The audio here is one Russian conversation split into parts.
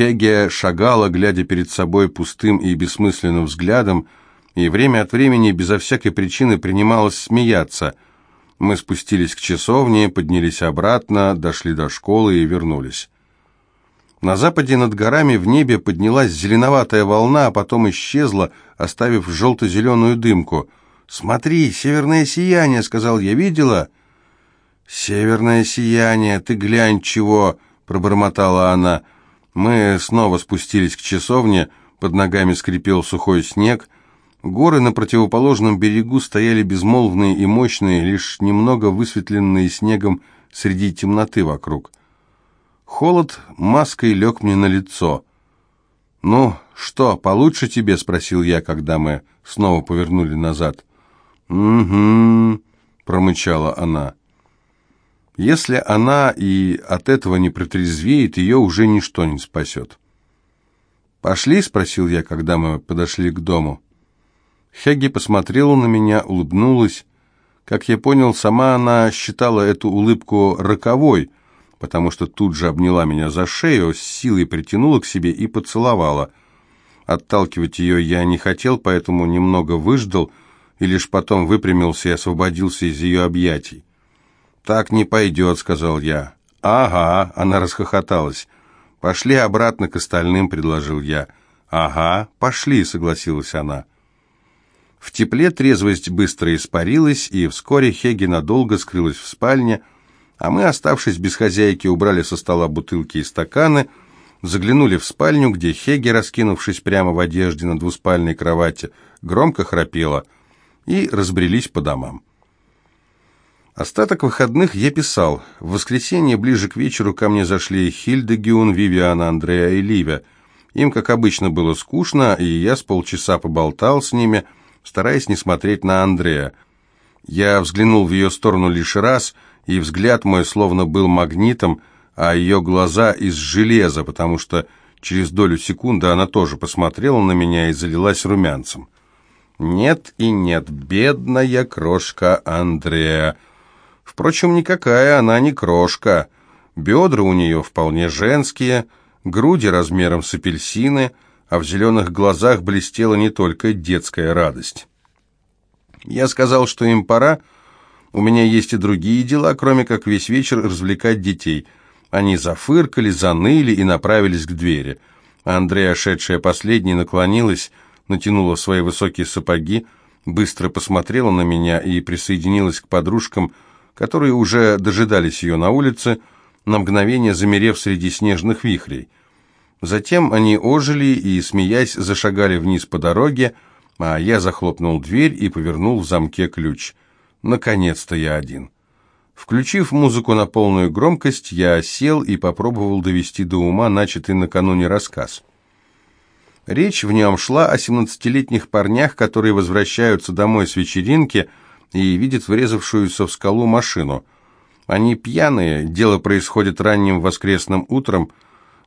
Хеге шагала, глядя перед собой пустым и бессмысленным взглядом, и время от времени безо всякой причины принималась смеяться. Мы спустились к часовне, поднялись обратно, дошли до школы и вернулись. На западе над горами в небе поднялась зеленоватая волна, а потом исчезла, оставив желто-зеленую дымку. «Смотри, северное сияние!» — сказал я. «Видела?» «Северное сияние! Ты глянь, чего!» — пробормотала она. Мы снова спустились к часовне, под ногами скрипел сухой снег. Горы на противоположном берегу стояли безмолвные и мощные, лишь немного высветленные снегом среди темноты вокруг. Холод маской лег мне на лицо. «Ну, что, получше тебе?» — спросил я, когда мы снова повернули назад. «Угу», — промычала она. «Если она и от этого не протрезвеет, ее уже ничто не спасет». «Пошли?» — спросил я, когда мы подошли к дому. Хегги посмотрела на меня, улыбнулась. Как я понял, сама она считала эту улыбку роковой — потому что тут же обняла меня за шею, с силой притянула к себе и поцеловала. Отталкивать ее я не хотел, поэтому немного выждал и лишь потом выпрямился и освободился из ее объятий. «Так не пойдет», — сказал я. «Ага», — она расхохоталась. «Пошли обратно к остальным», — предложил я. «Ага, пошли», — согласилась она. В тепле трезвость быстро испарилась, и вскоре Хеги надолго скрылась в спальне, — а мы, оставшись без хозяйки, убрали со стола бутылки и стаканы, заглянули в спальню, где Хеги, раскинувшись прямо в одежде на двуспальной кровати, громко храпела, и разбрелись по домам. Остаток выходных я писал. В воскресенье ближе к вечеру ко мне зашли Хильда Гюн, Вивиана, Андреа и Ливия. Им, как обычно, было скучно, и я с полчаса поболтал с ними, стараясь не смотреть на Андрея. Я взглянул в ее сторону лишь раз — и взгляд мой словно был магнитом, а ее глаза из железа, потому что через долю секунды она тоже посмотрела на меня и залилась румянцем. Нет и нет, бедная крошка Андрея. Впрочем, никакая она не крошка. Бедра у нее вполне женские, груди размером с апельсины, а в зеленых глазах блестела не только детская радость. Я сказал, что им пора, у меня есть и другие дела, кроме как весь вечер развлекать детей. Они зафыркали, заныли и направились к двери. Андрея, шедшая последней, наклонилась, натянула свои высокие сапоги, быстро посмотрела на меня и присоединилась к подружкам, которые уже дожидались ее на улице, на мгновение замерев среди снежных вихрей. Затем они ожили и, смеясь, зашагали вниз по дороге, а я захлопнул дверь и повернул в замке ключ – Наконец-то я один. Включив музыку на полную громкость, я сел и попробовал довести до ума начатый накануне рассказ. Речь в нем шла о 17-летних парнях, которые возвращаются домой с вечеринки и видят врезавшуюся в скалу машину. Они пьяные, дело происходит ранним воскресным утром,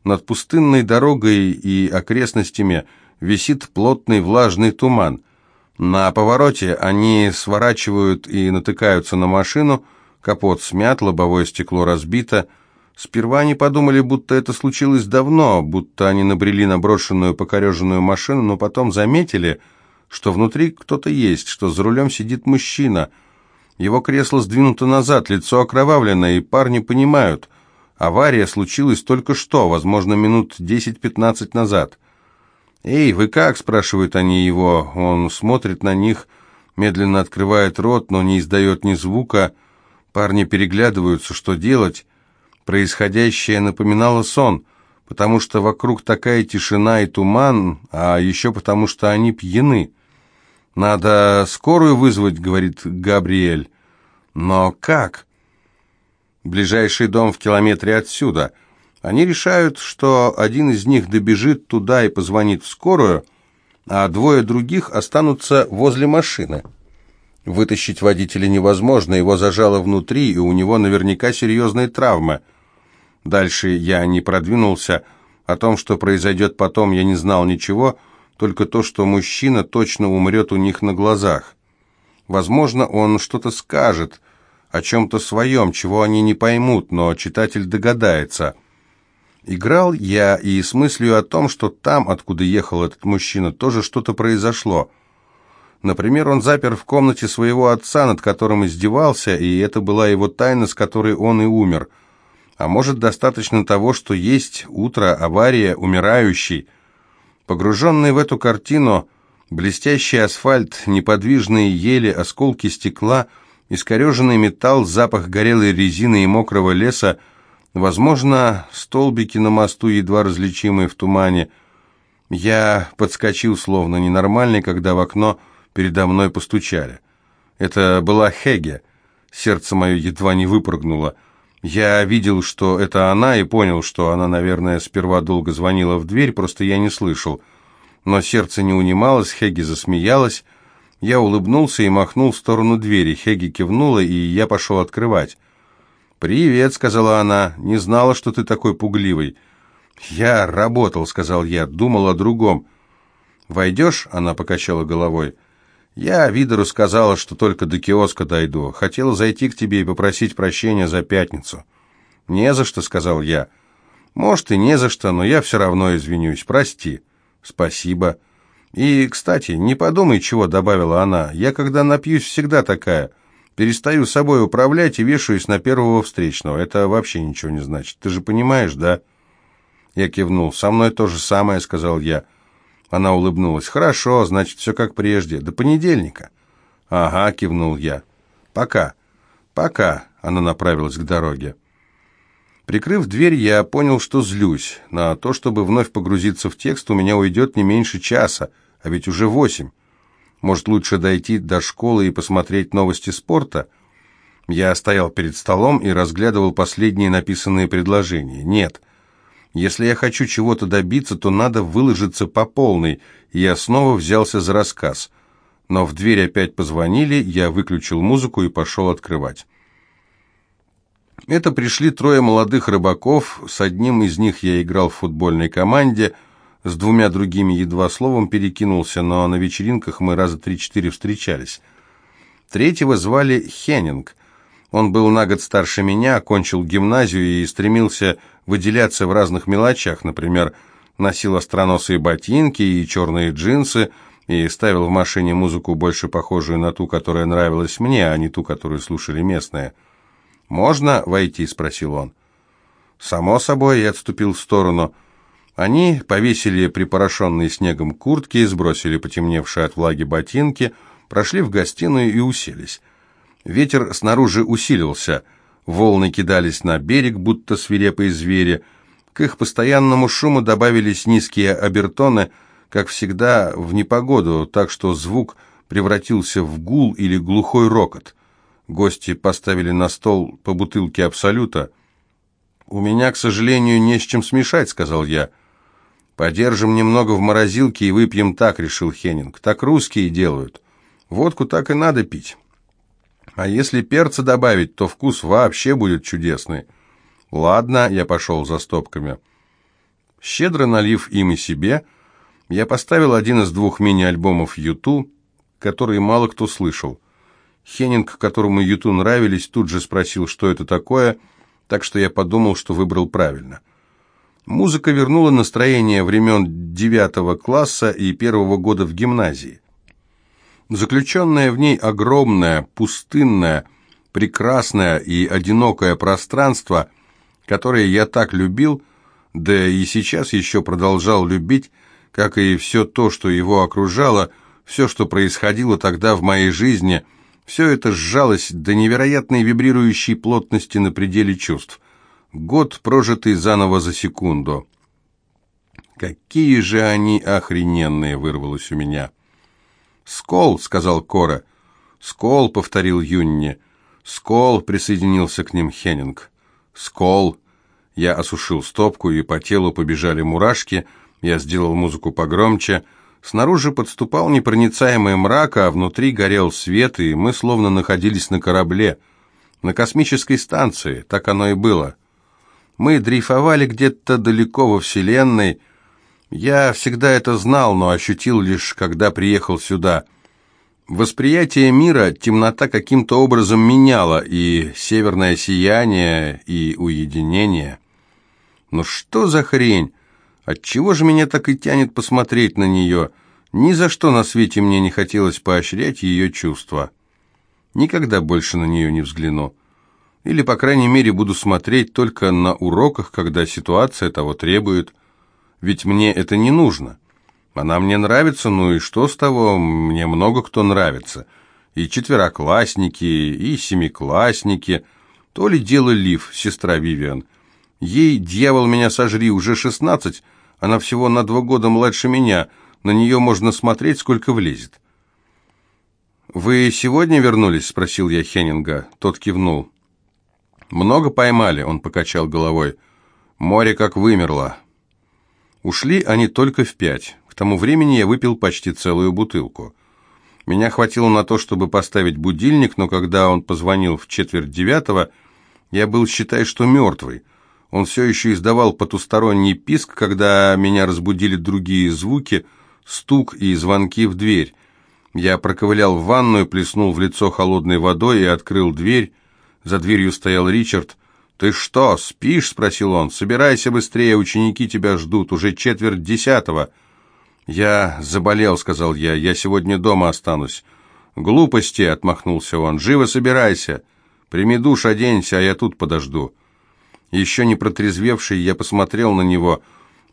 над пустынной дорогой и окрестностями висит плотный влажный туман – на повороте они сворачивают и натыкаются на машину, капот смят, лобовое стекло разбито. Сперва они подумали, будто это случилось давно, будто они набрели на брошенную покореженную машину, но потом заметили, что внутри кто-то есть, что за рулем сидит мужчина. Его кресло сдвинуто назад, лицо окровавлено, и парни понимают, авария случилась только что, возможно, минут 10-15 назад. «Эй, вы как?» – спрашивают они его. Он смотрит на них, медленно открывает рот, но не издает ни звука. Парни переглядываются, что делать. Происходящее напоминало сон, потому что вокруг такая тишина и туман, а еще потому что они пьяны. «Надо скорую вызвать», — говорит Габриэль. «Но как?» «Ближайший дом в километре отсюда». Они решают, что один из них добежит туда и позвонит в скорую, а двое других останутся возле машины. Вытащить водителя невозможно, его зажало внутри, и у него наверняка серьезные травмы. Дальше я не продвинулся, о том, что произойдет потом, я не знал ничего, только то, что мужчина точно умрет у них на глазах. Возможно, он что-то скажет, о чем-то своем, чего они не поймут, но читатель догадается – Играл я и с мыслью о том, что там, откуда ехал этот мужчина, тоже что-то произошло. Например, он запер в комнате своего отца, над которым издевался, и это была его тайна, с которой он и умер. А может, достаточно того, что есть утро, авария, умирающий. Погруженный в эту картину, блестящий асфальт, неподвижные ели, осколки стекла, искореженный металл, запах горелой резины и мокрого леса, возможно, столбики на мосту, едва различимые в тумане. Я подскочил, словно ненормальный, когда в окно передо мной постучали. Это была Хеге. Сердце мое едва не выпрыгнуло. Я видел, что это она, и понял, что она, наверное, сперва долго звонила в дверь, просто я не слышал. Но сердце не унималось, Хеги засмеялась. Я улыбнулся и махнул в сторону двери. Хеги кивнула, и я пошел открывать. «Привет», — сказала она, — «не знала, что ты такой пугливый». «Я работал», — сказал я, — «думал о другом». «Войдешь?» — она покачала головой. Я Видору сказала, что только до киоска дойду. Хотела зайти к тебе и попросить прощения за пятницу. «Не за что», — сказал я. «Может, и не за что, но я все равно извинюсь. Прости». «Спасибо». «И, кстати, не подумай, чего», — добавила она. «Я, когда напьюсь, всегда такая. Перестаю собой управлять и вешаюсь на первого встречного. Это вообще ничего не значит. Ты же понимаешь, да?» Я кивнул. «Со мной то же самое», — сказал я. Она улыбнулась. «Хорошо, значит, все как прежде. До понедельника». «Ага», — кивнул я. «Пока». «Пока», — она направилась к дороге. Прикрыв дверь, я понял, что злюсь. На то, чтобы вновь погрузиться в текст, у меня уйдет не меньше часа, а ведь уже восемь. Может, лучше дойти до школы и посмотреть новости спорта? Я стоял перед столом и разглядывал последние написанные предложения. Нет, если я хочу чего-то добиться, то надо выложиться по полной, и я снова взялся за рассказ. Но в дверь опять позвонили, я выключил музыку и пошел открывать. Это пришли трое молодых рыбаков, с одним из них я играл в футбольной команде, с двумя другими едва словом перекинулся, но на вечеринках мы раза три-четыре встречались. Третьего звали Хеннинг. Он был на год старше меня, окончил гимназию и стремился выделяться в разных мелочах, например, носил остроносые ботинки и черные джинсы, и ставил в машине музыку, больше похожую на ту, которая нравилась мне, а не ту, которую слушали местные. «Можно войти?» — спросил он. Само собой, я отступил в сторону. Они повесили припорошенные снегом куртки, сбросили потемневшие от влаги ботинки, прошли в гостиную и уселись. Ветер снаружи усилился, волны кидались на берег, будто свирепые звери. К их постоянному шуму добавились низкие обертоны, как всегда, в непогоду, так что звук превратился в гул или глухой рокот. Гости поставили на стол по бутылке Абсолюта. «У меня, к сожалению, не с чем смешать», — сказал я. «Подержим немного в морозилке и выпьем так», — решил Хеннинг. «Так русские делают. Водку так и надо пить». А если перца добавить, то вкус вообще будет чудесный. Ладно, я пошел за стопками. Щедро налив им и себе, я поставил один из двух мини-альбомов Юту, которые мало кто слышал. Хеннинг, которому Юту нравились, тут же спросил, что это такое, так что я подумал, что выбрал правильно. Музыка вернула настроение времен девятого класса и первого года в гимназии. Заключенное в ней огромное, пустынное, прекрасное и одинокое пространство, которое я так любил, да и сейчас еще продолжал любить, как и все то, что его окружало, все, что происходило тогда в моей жизни, все это сжалось до невероятной вибрирующей плотности на пределе чувств. Год, прожитый заново за секунду. «Какие же они охрененные!» — вырвалось у меня. «Скол», — сказал Кора. «Скол», — повторил Юнни. «Скол», — присоединился к ним Хеннинг. «Скол». Я осушил стопку, и по телу побежали мурашки. Я сделал музыку погромче. Снаружи подступал непроницаемый мрак, а внутри горел свет, и мы словно находились на корабле. На космической станции, так оно и было. Мы дрейфовали где-то далеко во Вселенной, — я всегда это знал, но ощутил лишь, когда приехал сюда. Восприятие мира темнота каким-то образом меняла, и северное сияние, и уединение. Но что за хрень? Отчего же меня так и тянет посмотреть на нее? Ни за что на свете мне не хотелось поощрять ее чувства. Никогда больше на нее не взгляну. Или, по крайней мере, буду смотреть только на уроках, когда ситуация того требует. Ведь мне это не нужно. Она мне нравится, ну и что с того? Мне много кто нравится. И четвероклассники, и семиклассники. То ли дело Лив, сестра Вивиан. Ей, дьявол, меня сожри, уже шестнадцать, она всего на два года младше меня, на нее можно смотреть, сколько влезет. «Вы сегодня вернулись?» – спросил я Хеннинга. Тот кивнул. «Много поймали?» – он покачал головой. «Море как вымерло». Ушли они только в пять. К тому времени я выпил почти целую бутылку. Меня хватило на то, чтобы поставить будильник, но когда он позвонил в четверть девятого, я был, считай, что мертвый. Он все еще издавал потусторонний писк, когда меня разбудили другие звуки, стук и звонки в дверь. Я проковылял в ванную, плеснул в лицо холодной водой и открыл дверь. За дверью стоял Ричард. «Ты что, спишь?» — спросил он. «Собирайся быстрее, ученики тебя ждут, уже четверть десятого». «Я заболел», — сказал я, — «я сегодня дома останусь». «Глупости», — отмахнулся он, — «живо собирайся. Прими душ, оденься, а я тут подожду». Еще не протрезвевший, я посмотрел на него.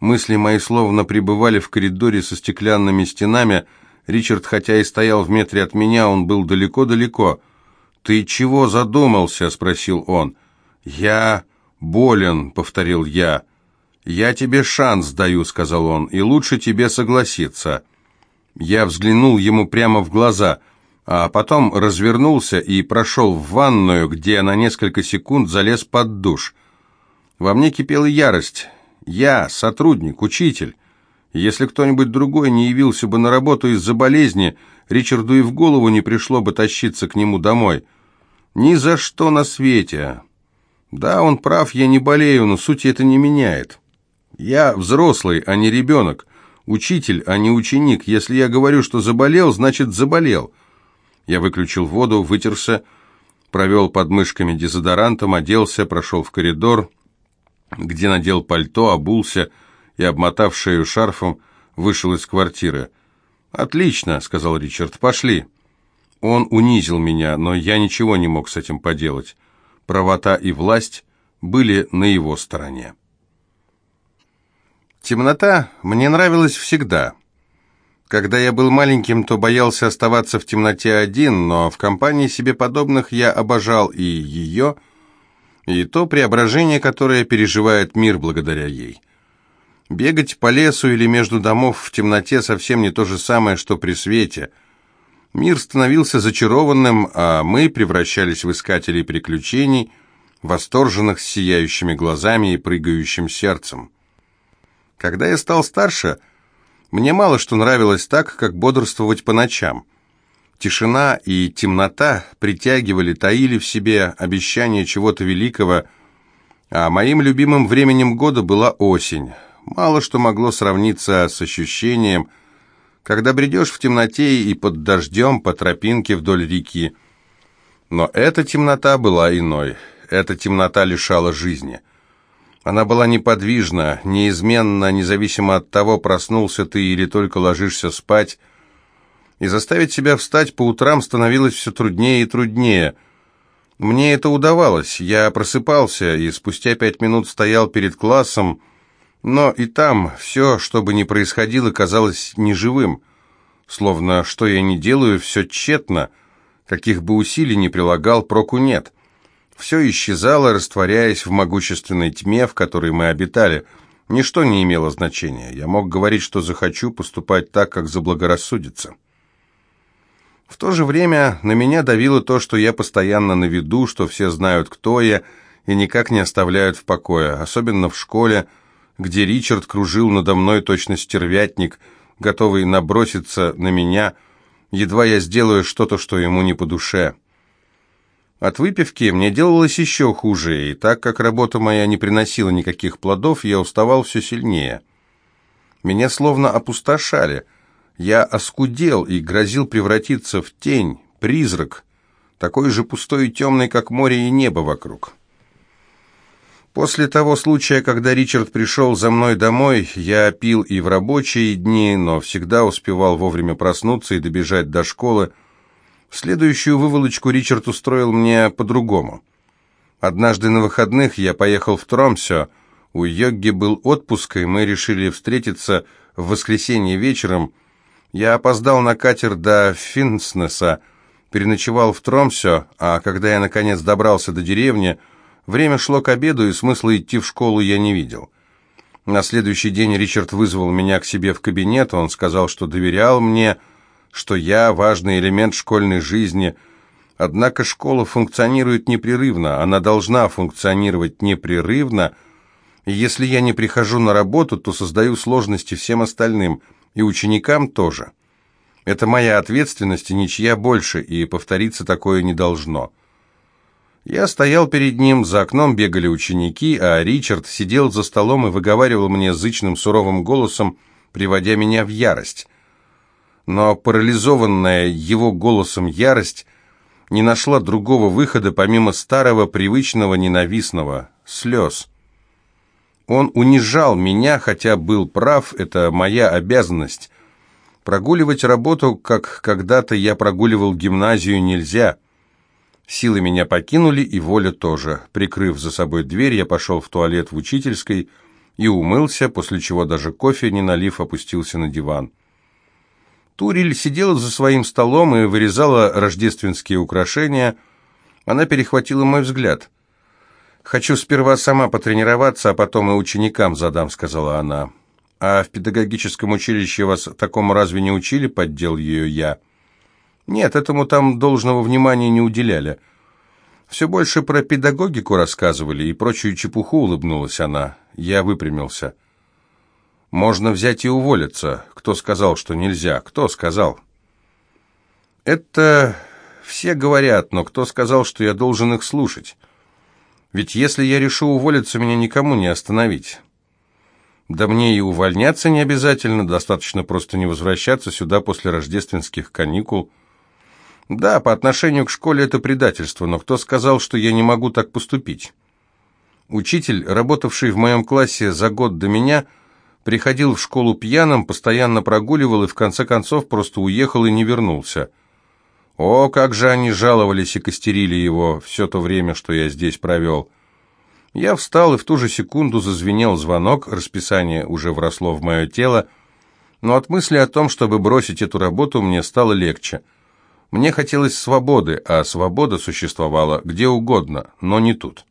Мысли мои словно пребывали в коридоре со стеклянными стенами. Ричард, хотя и стоял в метре от меня, он был далеко-далеко. «Ты чего задумался?» — спросил он. «Я болен», — повторил я. «Я тебе шанс даю», — сказал он, — «и лучше тебе согласиться». Я взглянул ему прямо в глаза, а потом развернулся и прошел в ванную, где на несколько секунд залез под душ. Во мне кипела ярость. Я, сотрудник, учитель. Если кто-нибудь другой не явился бы на работу из-за болезни, Ричарду и в голову не пришло бы тащиться к нему домой. Ни за что на свете. Да, он прав, я не болею, но суть это не меняет. Я взрослый, а не ребенок. Учитель, а не ученик. Если я говорю, что заболел, значит заболел. Я выключил воду, вытерся, провел подмышками дезодорантом, оделся, прошел в коридор, где надел пальто, обулся и, обмотав шею шарфом, вышел из квартиры. «Отлично», — сказал Ричард, — «пошли». Он унизил меня, но я ничего не мог с этим поделать. Правота и власть были на его стороне. Темнота мне нравилась всегда. Когда я был маленьким, то боялся оставаться в темноте один, но в компании себе подобных я обожал и ее, и то преображение, которое переживает мир благодаря ей. Бегать по лесу или между домов в темноте совсем не то же самое, что при свете. Мир становился зачарованным, а мы превращались в искателей приключений, восторженных с сияющими глазами и прыгающим сердцем. Когда я стал старше, мне мало что нравилось так, как бодрствовать по ночам. Тишина и темнота притягивали, таили в себе обещание чего-то великого, а моим любимым временем года была осень. Мало что могло сравниться с ощущением, когда бредешь в темноте и под дождем по тропинке вдоль реки. Но эта темнота была иной, эта темнота лишала жизни. Она была неподвижна, неизменна, независимо от того, проснулся ты или только ложишься спать, и заставить себя встать по утрам становилось все труднее и труднее. Мне это удавалось, я просыпался и спустя пять минут стоял перед классом, но и там все, что бы ни происходило, казалось неживым, словно что я не делаю, все тщетно, каких бы усилий ни прилагал, проку нет. Все исчезало, растворяясь в могущественной тьме, в которой мы обитали. Ничто не имело значения. Я мог говорить, что захочу, поступать так, как заблагорассудится. В то же время на меня давило то, что я постоянно на виду, что все знают, кто я, и никак не оставляют в покое, особенно в школе, где Ричард кружил надо мной точно стервятник, готовый наброситься на меня, едва я сделаю что-то, что ему не по душе. От выпивки мне делалось еще хуже, и так как работа моя не приносила никаких плодов, я уставал все сильнее. Меня словно опустошали – я оскудел и грозил превратиться в тень, призрак, такой же пустой и темный, как море и небо вокруг. После того случая, когда Ричард пришел за мной домой, я пил и в рабочие дни, но всегда успевал вовремя проснуться и добежать до школы. Следующую выволочку Ричард устроил мне по-другому. Однажды на выходных я поехал в Тромсё. У Йогги был отпуск, и мы решили встретиться в воскресенье вечером. Я опоздал на катер до Финснеса, переночевал в Тромсё, а когда я наконец добрался до деревни, время шло к обеду, и смысла идти в школу я не видел. На следующий день Ричард вызвал меня к себе в кабинет, он сказал, что доверял мне, что я важный элемент школьной жизни – Однако школа функционирует непрерывно, она должна функционировать непрерывно, если я не прихожу на работу, то создаю сложности всем остальным, и ученикам тоже. Это моя ответственность и ничья больше, и повториться такое не должно. Я стоял перед ним, за окном бегали ученики, а Ричард сидел за столом и выговаривал мне зычным суровым голосом, приводя меня в ярость. Но парализованная его голосом ярость не нашла другого выхода, помимо старого, привычного, ненавистного – слез. Он унижал меня, хотя был прав, это моя обязанность. Прогуливать работу, как когда-то я прогуливал гимназию, нельзя. Силы меня покинули, и воля тоже. Прикрыв за собой дверь, я пошел в туалет в учительской и умылся, после чего даже кофе, не налив, опустился на диван. Турель сидела за своим столом и вырезала рождественские украшения. Она перехватила мой взгляд. «Хочу сперва сама потренироваться, а потом и ученикам задам», — сказала она. «А в педагогическом училище вас такому разве не учили?» — поддел ее я. «Нет, этому там должного внимания не уделяли. Все больше про педагогику рассказывали и прочую чепуху», — улыбнулась она. Я выпрямился. Можно взять и уволиться. Кто сказал, что нельзя? Кто сказал? Это все говорят, но кто сказал, что я должен их слушать? Ведь если я решу уволиться, меня никому не остановить. Да мне и увольняться не обязательно, достаточно просто не возвращаться сюда после рождественских каникул. Да, по отношению к школе это предательство, но кто сказал, что я не могу так поступить? Учитель, работавший в моем классе за год до меня, Приходил в школу пьяным, постоянно прогуливал и в конце концов просто уехал и не вернулся. О, как же они жаловались и костерили его все то время, что я здесь провел. Я встал, и в ту же секунду зазвенел звонок, расписание уже вросло в мое тело, но от мысли о том, чтобы бросить эту работу, мне стало легче. Мне хотелось свободы, а свобода существовала где угодно, но не тут.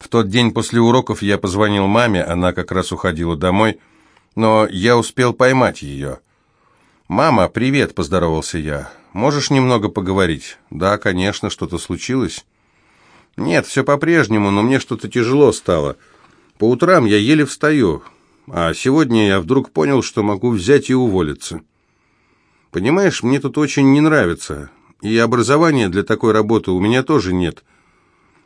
В тот день после уроков я позвонил маме, она как раз уходила домой, но я успел поймать ее. «Мама, привет», — поздоровался я. «Можешь немного поговорить?» «Да, конечно, что-то случилось?» «Нет, все по-прежнему, но мне что-то тяжело стало. По утрам я еле встаю, а сегодня я вдруг понял, что могу взять и уволиться. Понимаешь, мне тут очень не нравится, и образования для такой работы у меня тоже нет».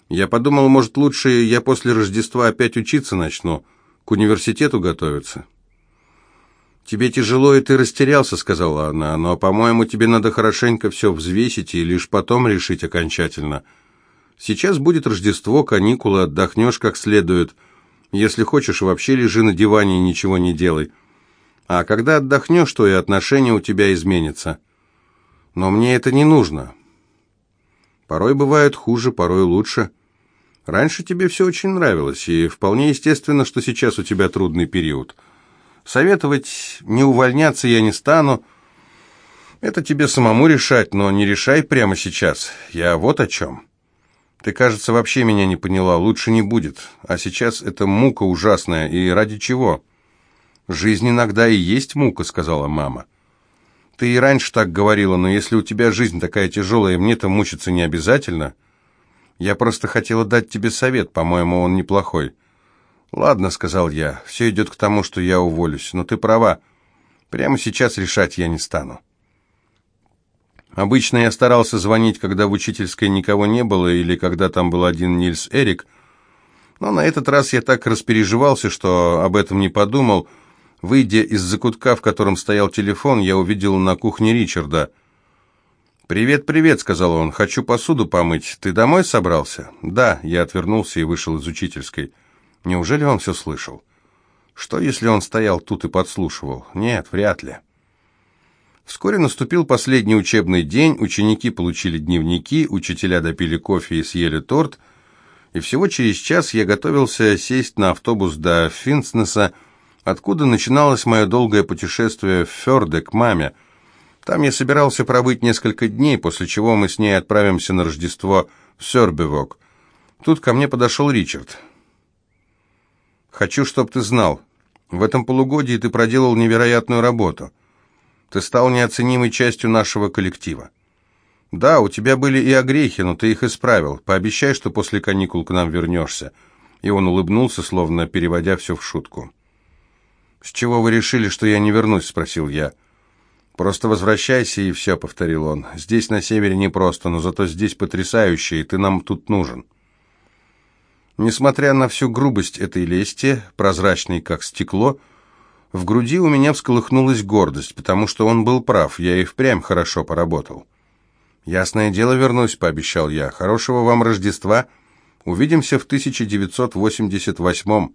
Я подумал, может, лучше я после Рождества опять учиться начну, к университету готовиться. «Тебе тяжело, и ты растерялся», — сказала она, «но, по-моему, тебе надо хорошенько все взвесить и лишь потом решить окончательно. Сейчас будет Рождество, каникулы, отдохнешь как следует. Если хочешь, вообще лежи на диване и ничего не делай. А когда отдохнешь, то и отношения у тебя изменятся. Но мне это не нужно. Порой бывает хуже, порой лучше. Раньше тебе все очень нравилось, и вполне естественно, что сейчас у тебя трудный период. Советовать не увольняться я не стану. Это тебе самому решать, но не решай прямо сейчас. Я вот о чем. Ты, кажется, вообще меня не поняла. Лучше не будет. А сейчас это мука ужасная. И ради чего? Жизнь иногда и есть мука, сказала мама. Ты и раньше так говорила, но если у тебя жизнь такая тяжелая, мне-то мучиться не обязательно. Я просто хотела дать тебе совет, по-моему, он неплохой. Ладно, сказал я, все идет к тому, что я уволюсь, но ты права. Прямо сейчас решать я не стану. Обычно я старался звонить, когда в учительской никого не было или когда там был один Нильс Эрик, но на этот раз я так распереживался, что об этом не подумал, Выйдя из закутка, в котором стоял телефон, я увидел на кухне Ричарда. «Привет, привет», — сказал он, — «хочу посуду помыть. Ты домой собрался?» «Да», — я отвернулся и вышел из учительской. Неужели он все слышал? Что, если он стоял тут и подслушивал? Нет, вряд ли. Вскоре наступил последний учебный день, ученики получили дневники, учителя допили кофе и съели торт, и всего через час я готовился сесть на автобус до Финснеса, откуда начиналось мое долгое путешествие в Фёрде к маме. Там я собирался пробыть несколько дней, после чего мы с ней отправимся на Рождество в Сёрбевок. Тут ко мне подошел Ричард. «Хочу, чтоб ты знал, в этом полугодии ты проделал невероятную работу». Ты стал неоценимой частью нашего коллектива. Да, у тебя были и огрехи, но ты их исправил. Пообещай, что после каникул к нам вернешься». И он улыбнулся, словно переводя все в шутку. «С чего вы решили, что я не вернусь?» – спросил я. «Просто возвращайся, и все», – повторил он. «Здесь на севере непросто, но зато здесь потрясающе, и ты нам тут нужен». Несмотря на всю грубость этой лести, прозрачной как стекло, – в груди у меня всколыхнулась гордость, потому что он был прав, я и впрямь хорошо поработал. «Ясное дело, вернусь», — пообещал я. «Хорошего вам Рождества. Увидимся в 1988-м».